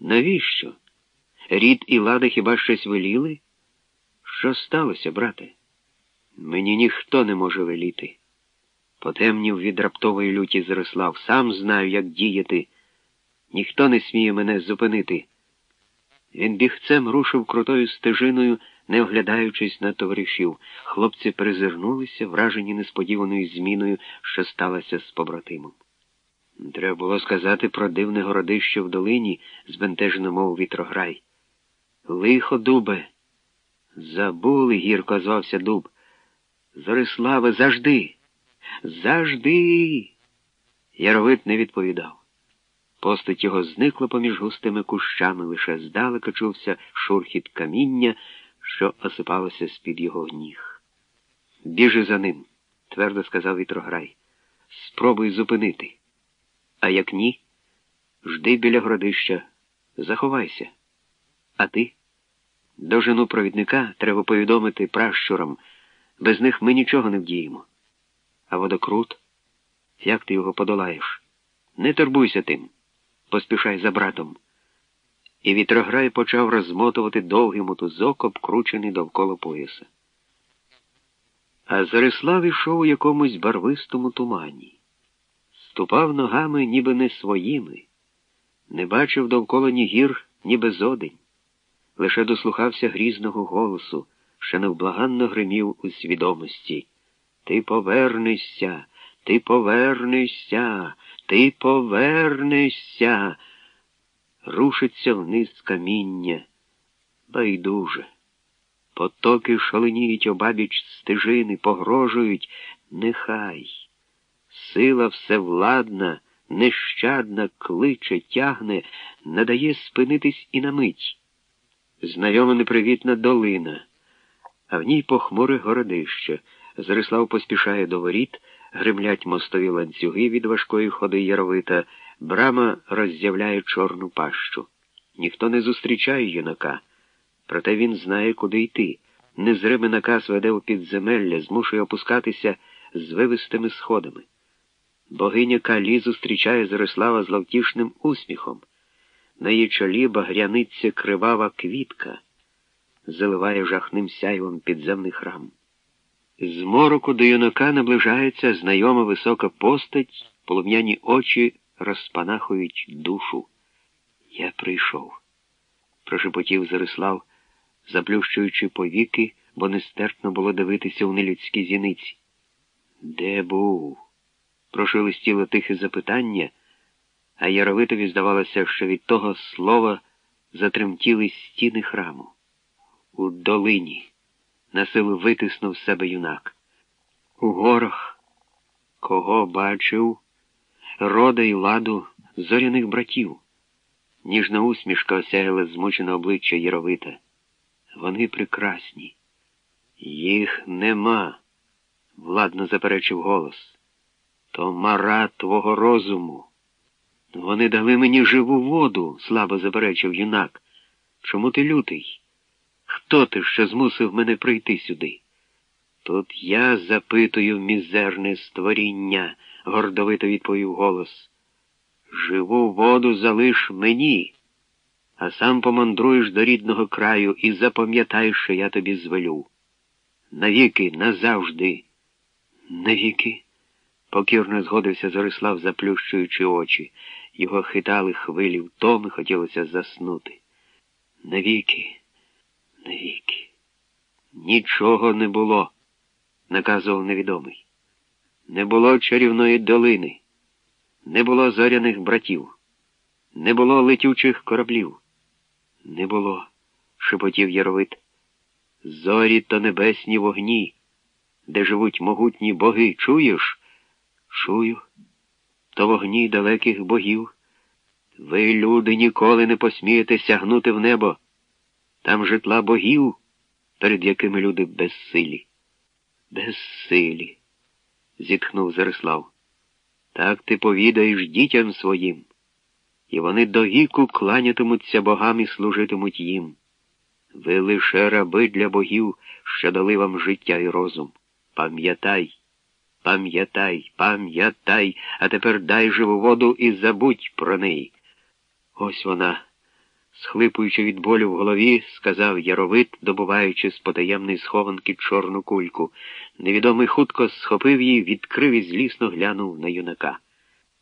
Навіщо? Рід і лада хіба щось веліли? Що сталося, брате? Мені ніхто не може веліти. Потемнів від раптової люті Зрослав. Сам знаю, як діяти. Ніхто не сміє мене зупинити. Він бігцем рушив крутою стежиною, не оглядаючись на товаришів. Хлопці перезирнулися, вражені несподіваною зміною, що сталося з побратимом. Треба було сказати про дивне городище в долині, збентежено мов вітрограй. Лихо, дубе. Забули, гірко звався дуб. Зориславе, завжди. Завжди. Яровит не відповідав. Постать його зникла поміж густими кущами, лише здалека чувся шурхіт каміння, що осипалося з-під його ніг. Біжи за ним, твердо сказав вітрограй. Спробуй зупинити. А як ні, жди біля гродища, заховайся. А ти? До жену провідника треба повідомити пращурам. Без них ми нічого не вдіємо. А водокрут? Як ти його подолаєш? Не турбуйся тим. Поспішай за братом. І вітрограй почав розмотувати довгий мотузок, обкручений довкола пояса. А Зарислав ішов у якомусь барвистому тумані. Ступав ногами, ніби не своїми, не бачив довкола ні гір, ні безодень, лише дослухався грізного голосу, що невблаганно гримів у свідомості. Ти повернешся, ти повернешся, ти повернешся. Рушиться вниз каміння. Байдуже. Потоки шаленіють обабіч стежини, погрожують, нехай. Сила всевладна, нещадна, кличе, тягне, надає спинитись і на мить. Знайома непривітна долина, а в ній похмуре городище. Зарислав поспішає до воріт, гримлять мостові ланцюги від важкої ходи яровита, брама роззявляє чорну пащу. Ніхто не зустрічає юнака, проте він знає, куди йти. Незримий наказ веде у підземелля, змушує опускатися з вивистими сходами. Богиня Калі зустрічає Зарислава з лавтішним усміхом. На її чолі багряниться кривава квітка, заливає жахним сяйвом підземний храм. З мороку до юнака наближається знайома висока постать, полум'яні очі розпанахують душу. Я прийшов, прошепотів Зарислав, заплющуючи повіки, бо нестерпно було дивитися у нелюдські зіниці. Де був? Прошелестіло тихе запитання, а Яровитові здавалося, що від того слова затремтіли стіни храму. У долині на силу витиснув себе юнак. У горах, кого бачив, рода й ладу зоряних братів. Ніжна усмішка осяяла змучене обличчя Яровита. Вони прекрасні. Їх нема, владно заперечив голос. То мара твого розуму. Вони дали мені живу воду, слабо заперечив юнак. Чому ти лютий? Хто ти, що змусив мене прийти сюди? Тут я запитую мізерне створіння, гордовито відповів голос. Живу воду залиш мені, а сам помандруєш до рідного краю і запам'ятай, що я тобі звелю. Навіки, назавжди, навіки покірно згодився Зорислав, заплющуючи очі. Його хитали хвилі втоми, хотілося заснути. Навіки, навіки. Нічого не було, наказував невідомий. Не було чарівної долини, не було зоряних братів, не було летючих кораблів. Не було, шепотів Яровит. Зорі то небесні вогні, де живуть могутні боги, чуєш? Чую, то вогні далеких богів. Ви, люди, ніколи не посмієте сягнути в небо. Там житла богів, перед якими люди безсилі. Безсилі, зітхнув Зарислав. Так ти повідаєш дітям своїм, і вони до віку кланятимуться богам і служитимуть їм. Ви лише раби для богів, що дали вам життя і розум. Пам'ятай. Пам'ятай, пам'ятай, а тепер дай живу воду і забудь про неї. Ось вона, схлипуючи від болю в голові, сказав Яровит, добуваючи з потаємної схованки чорну кульку. Невідомий хутко схопив її, відкрив і злісно глянув на юнака.